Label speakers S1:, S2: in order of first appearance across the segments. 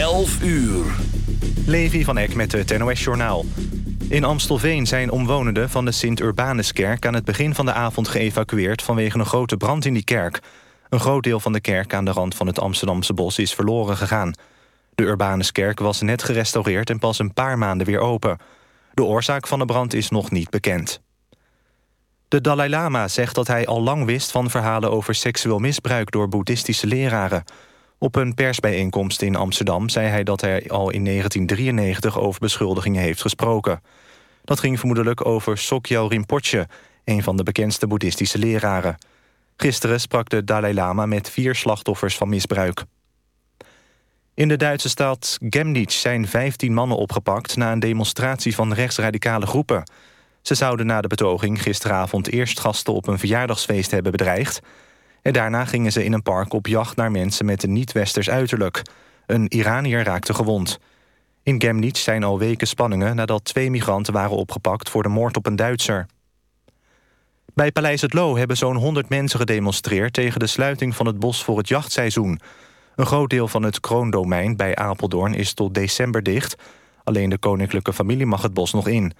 S1: 11 uur.
S2: Levi van Eck met het NOS-journaal. In Amstelveen zijn omwonenden van de Sint-Urbanuskerk... aan het begin van de avond geëvacueerd vanwege een grote brand in die kerk. Een groot deel van de kerk aan de rand van het Amsterdamse bos is verloren gegaan. De Urbanuskerk was net gerestaureerd en pas een paar maanden weer open. De oorzaak van de brand is nog niet bekend. De Dalai Lama zegt dat hij al lang wist van verhalen over seksueel misbruik door boeddhistische leraren. Op een persbijeenkomst in Amsterdam zei hij dat hij al in 1993 over beschuldigingen heeft gesproken. Dat ging vermoedelijk over Sokyal Rinpoche, een van de bekendste boeddhistische leraren. Gisteren sprak de Dalai Lama met vier slachtoffers van misbruik. In de Duitse stad Chemnitz zijn 15 mannen opgepakt... na een demonstratie van rechtsradicale groepen. Ze zouden na de betoging gisteravond eerst gasten op een verjaardagsfeest hebben bedreigd... en daarna gingen ze in een park op jacht naar mensen met een niet-westers uiterlijk. Een Iranier raakte gewond. In Chemnitz zijn al weken spanningen nadat twee migranten waren opgepakt... voor de moord op een Duitser. Bij Paleis het Loo hebben zo'n 100 mensen gedemonstreerd... tegen de sluiting van het bos voor het jachtseizoen... Een groot deel van het kroondomein bij Apeldoorn is tot december dicht. Alleen de koninklijke familie mag het bos nog in.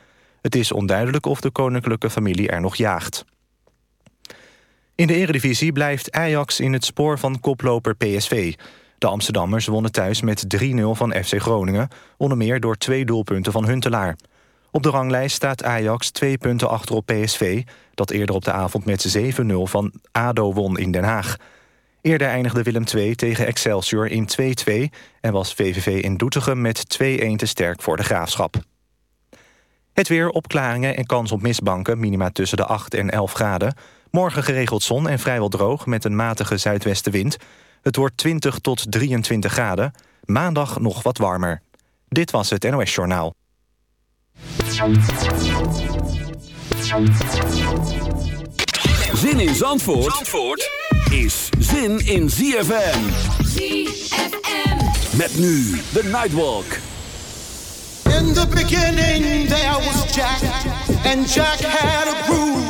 S2: Het is onduidelijk of de koninklijke familie er nog jaagt. In de eredivisie blijft Ajax in het spoor van koploper PSV. De Amsterdammers wonnen thuis met 3-0 van FC Groningen... onder meer door twee doelpunten van Huntelaar. Op de ranglijst staat Ajax twee punten achter op PSV... dat eerder op de avond met 7-0 van ADO won in Den Haag. Eerder eindigde Willem II tegen Excelsior in 2-2... en was VVV in Doetinchem met 2-1 te sterk voor de Graafschap. Het weer, opklaringen en kans op mistbanken, minima tussen de 8 en 11 graden. Morgen geregeld zon en vrijwel droog met een matige zuidwestenwind. Het wordt 20 tot 23 graden. Maandag nog wat warmer. Dit was het NOS Journaal.
S1: Zin in Zandvoort, Zandvoort? is zin in ZFM.
S3: ZFM.
S1: Met nu de Nightwalk.
S4: In the beginning there was Jack, and Jack had a groove.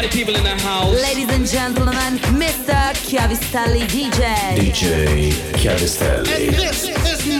S5: party people in the house.
S3: Ladies and gentlemen, Mr. Chiavistelli DJ.
S1: DJ Chiavistelli.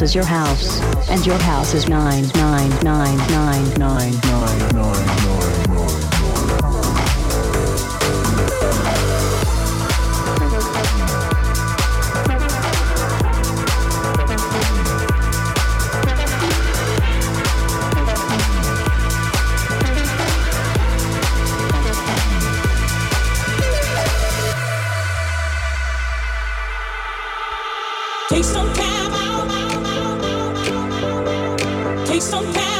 S6: house is your house, and your house is 9999999.
S7: waste on time.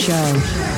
S8: Show.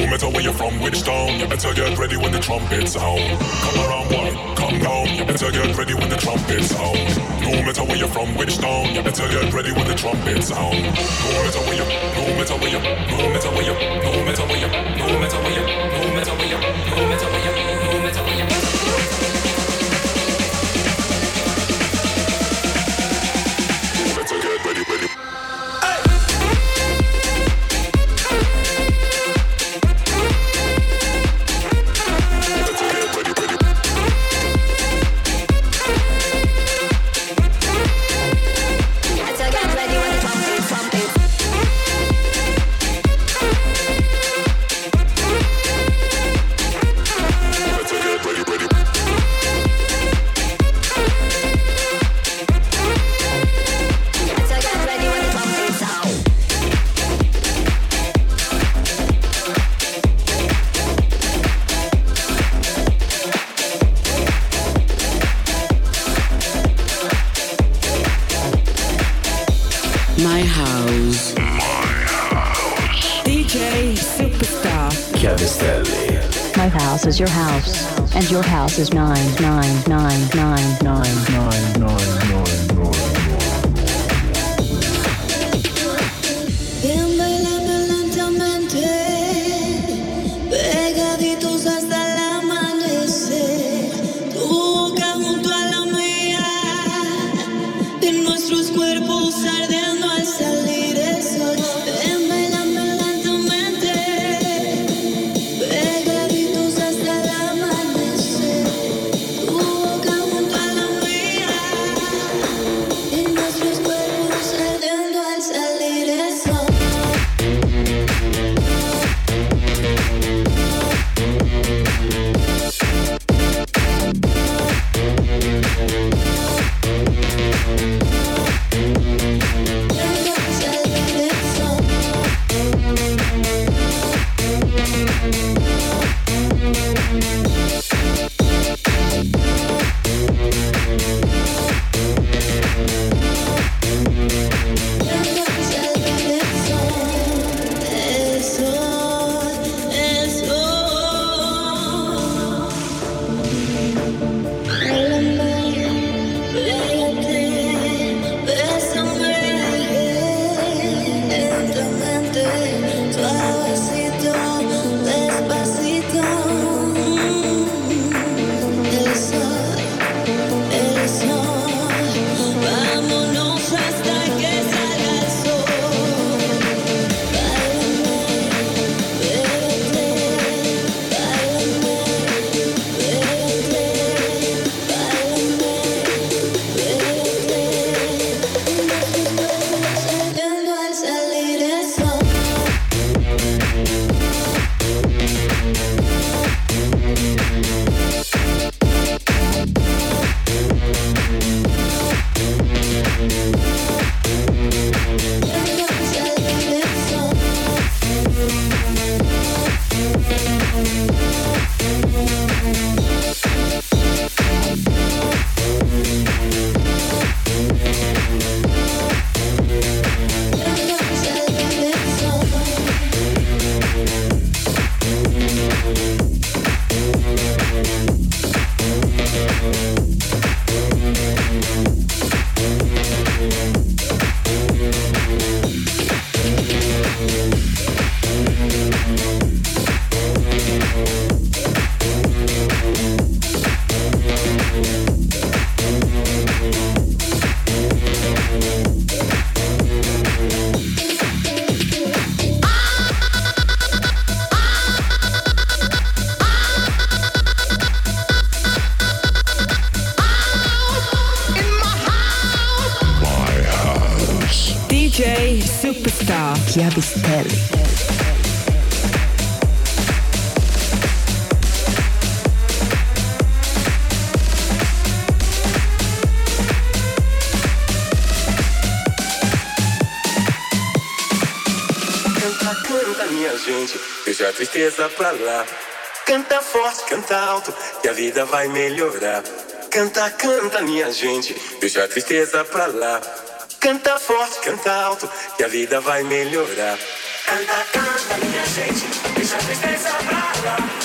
S9: No matter where you're from, which town, you better get ready when the
S10: trumpets sound. Come around, boy, come down. You better get ready when the trumpet sound. No matter where you're from, which town, you better get ready when the trumpet sound. No matter where you, no matter where you, no matter where you, no matter where you, no matter where you, no matter where you,
S11: house
S8: is nine nine nine nine nine nine nine nine
S12: pegaditos hasta el amanecer. Tu boca junto a la mía, y nuestros cuerpos ardiendo
S13: tristeza pra lá. Canta forte, canta alto, que a vida vai melhorar. Canta, canta, minha gente, deixa a tristeza pra lá. Canta forte, canta alto, que a vida vai melhorar. Canta, canta, minha gente, deixa a tristeza pra lá.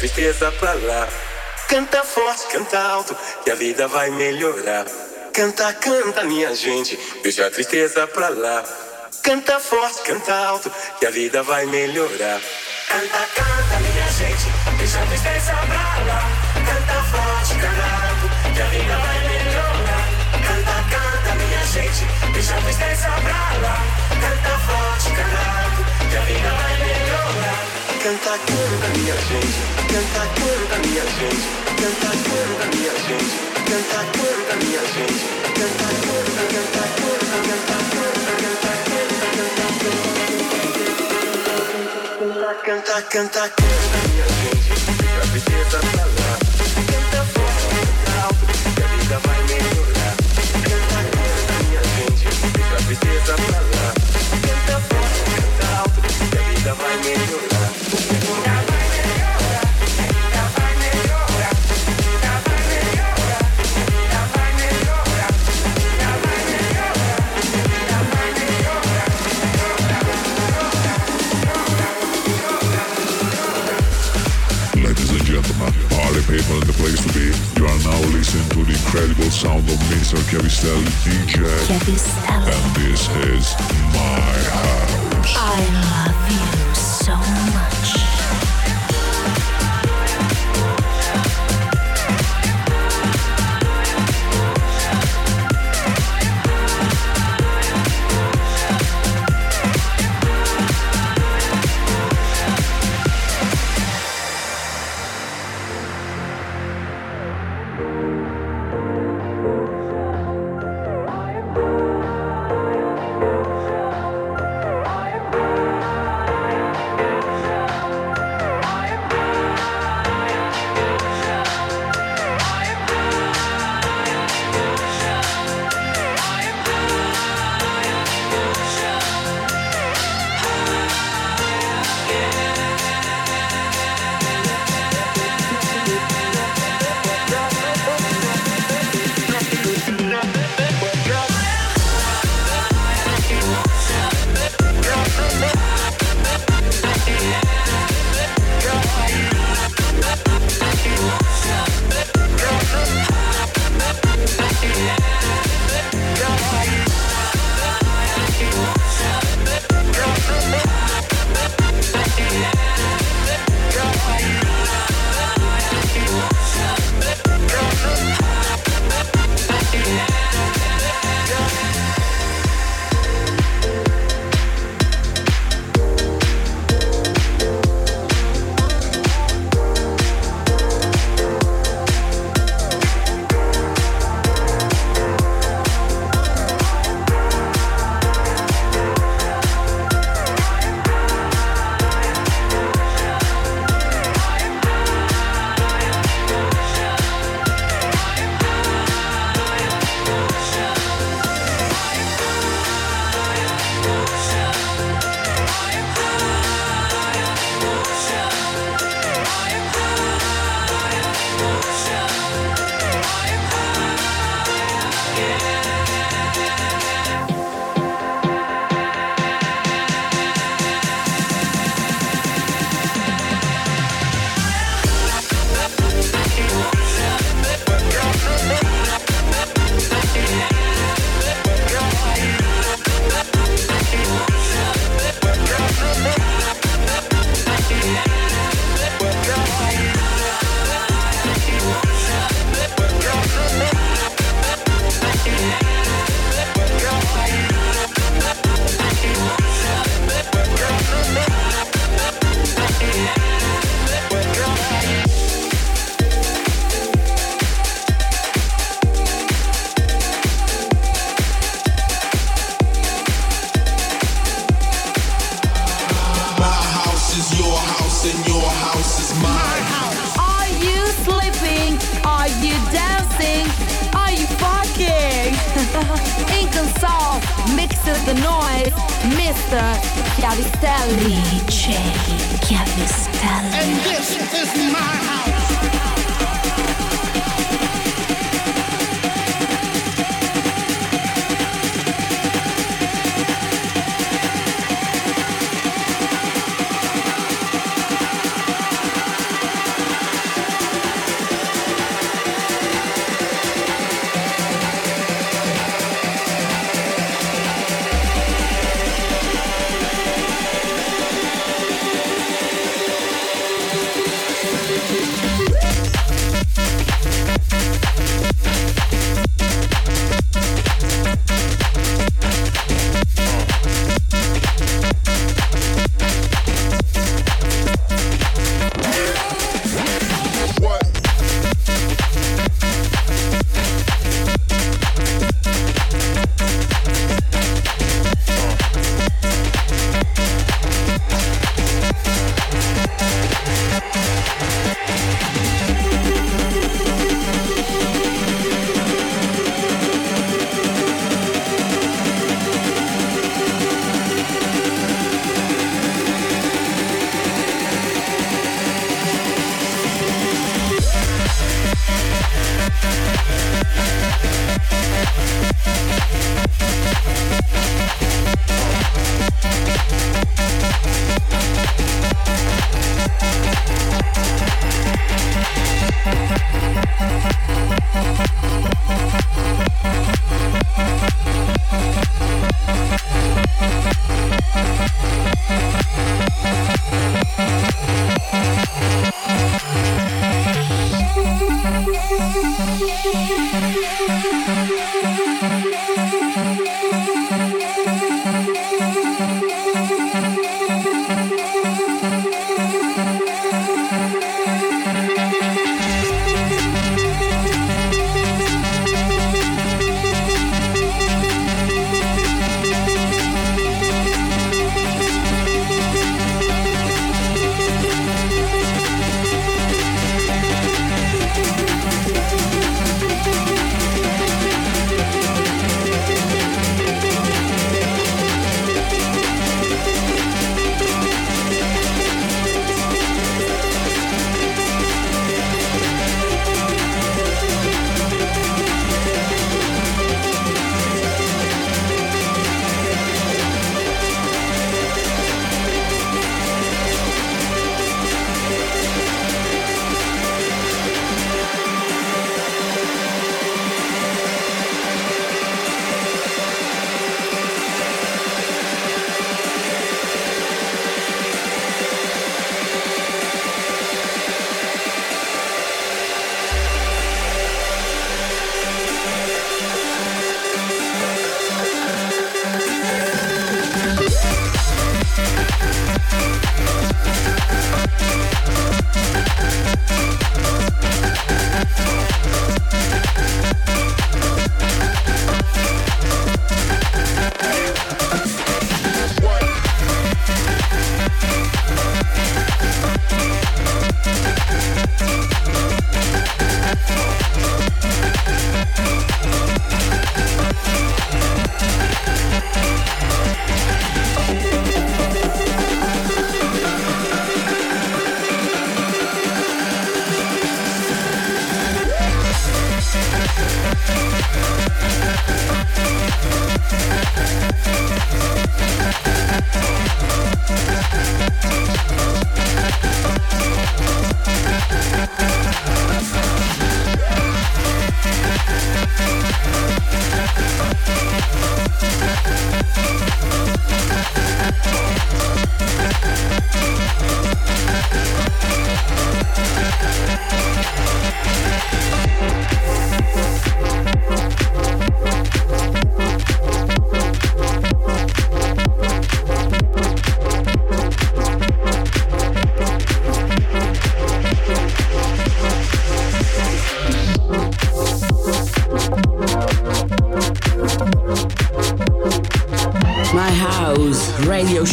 S13: Tristeza pra lá. Canta forte, canta alto, que a vida vai melhorar. Canta, canta, minha gente, deixa a tristeza pra lá. Canta forte, canta alto, que a vida vai melhorar. Canta, canta, minha gente, deixa a tristeza pra lá. Canta forte, canta alto, que a vida vai melhorar. Canta, canta, minha gente, deixa a tristeza pra lá. Canta forte, canta alto, que a vida vai melhorar. Canta, canta, minha gente, canta, canta, minha gente, canta, canta, minha gente, canta, canta, minha gente, canta, canta, canta, canta, canta, canta, canta, canta, canta, canta, minha gente, deixa a tristeza pra lá. Canta forte, canta alto, que a vida vai melhorar. Canta, canta, minha gente, pra lá. Canta forte, canta alto, que a vida vai melhorar.
S10: People in the place to be. You are now listening to the incredible sound of Mr. Chiavistelli DJ. And this is my house.
S14: I love you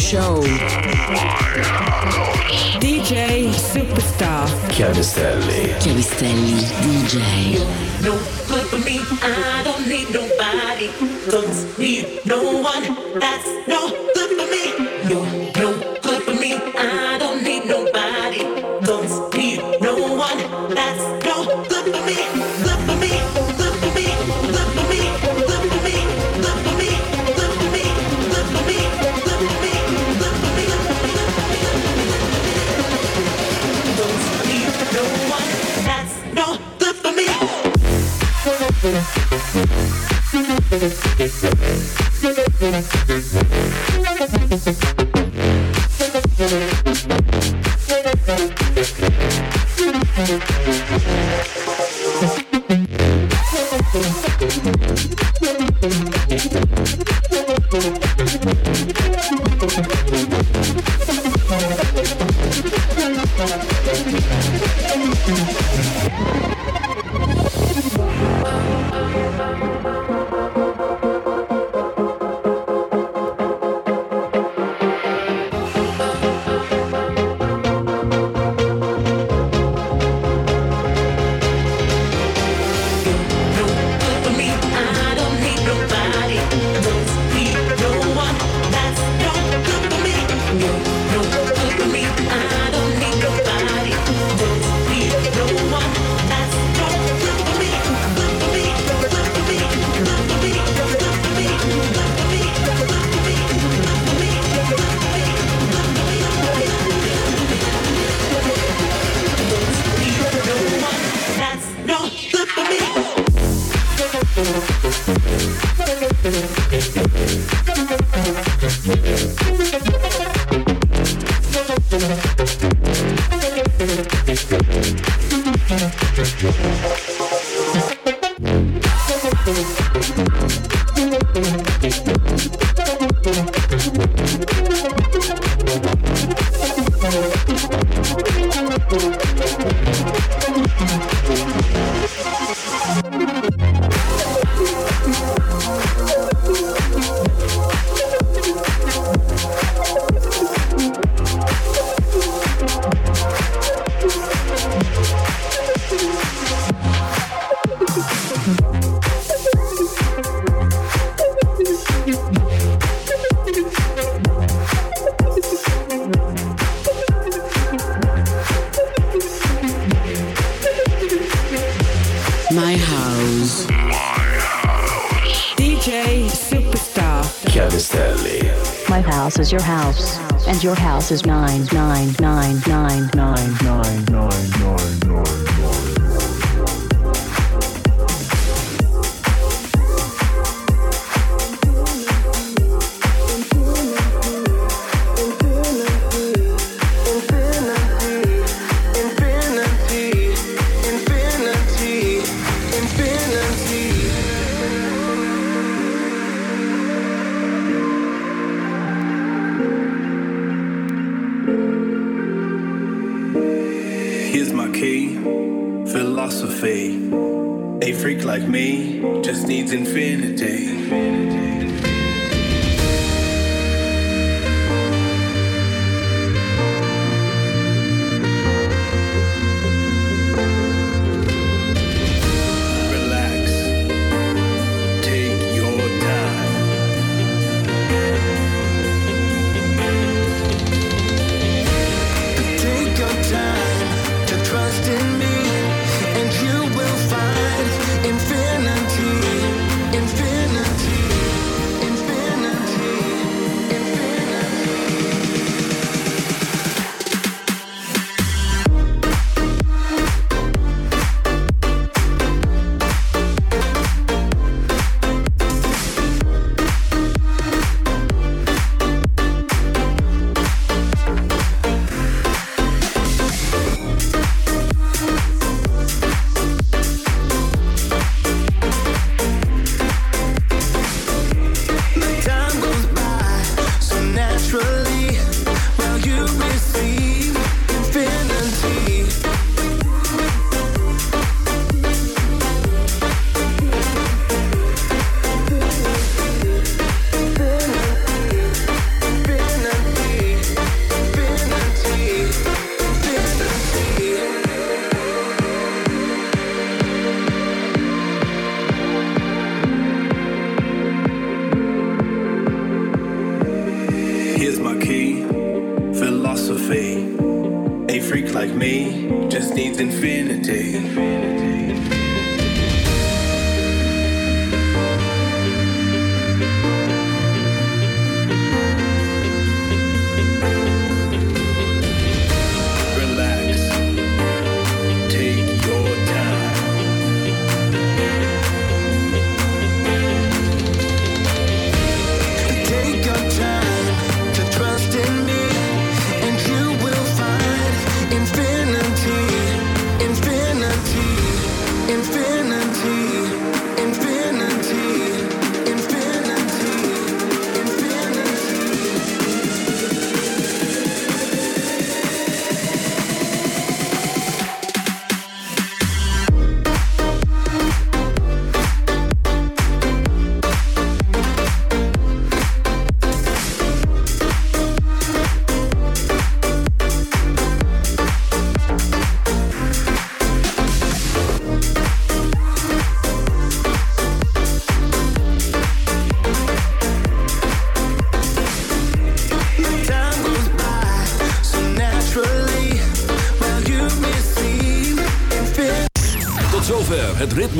S11: Show.